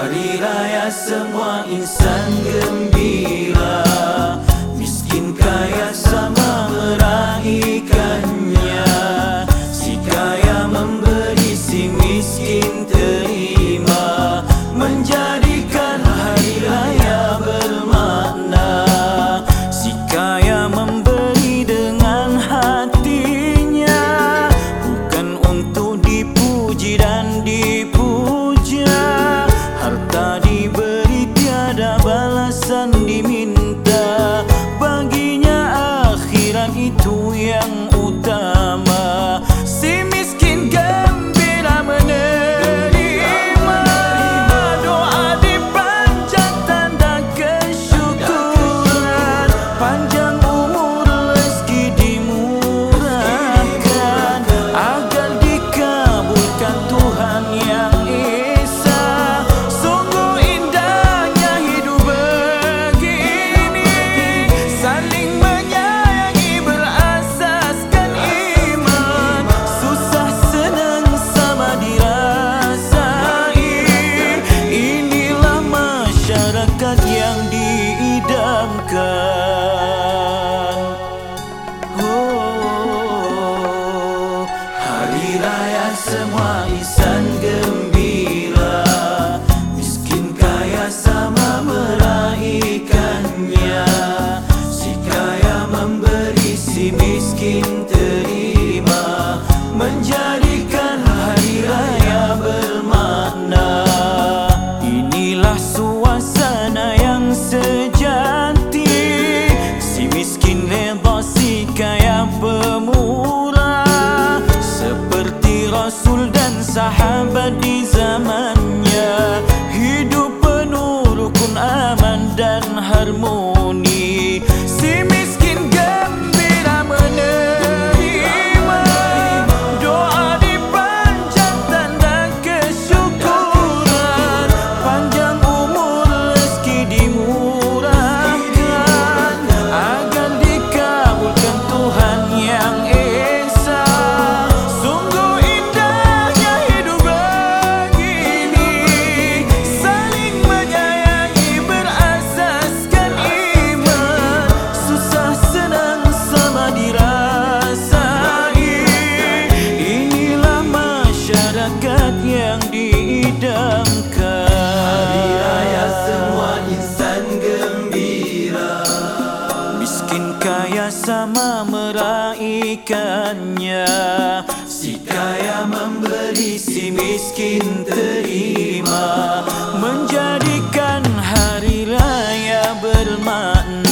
Hari raya semua insan gembira. Tiada balasan diminta. Baginya akhirat itu yang utama. Si miskin gembira menerima. Doa dipanjang tanda kesyukuran. Panjang umur rezeki dimurahkan. Agar dikabulkan Tuhan yang Esa yang diidamkan. Oh, hari raya semua insan sahabat di zamannya. Hidup penuh rukun aman dan harmoni Makin kaya sama meraihkannya Si kaya memberi si miskin terima? Menjadikan hari raya bermakna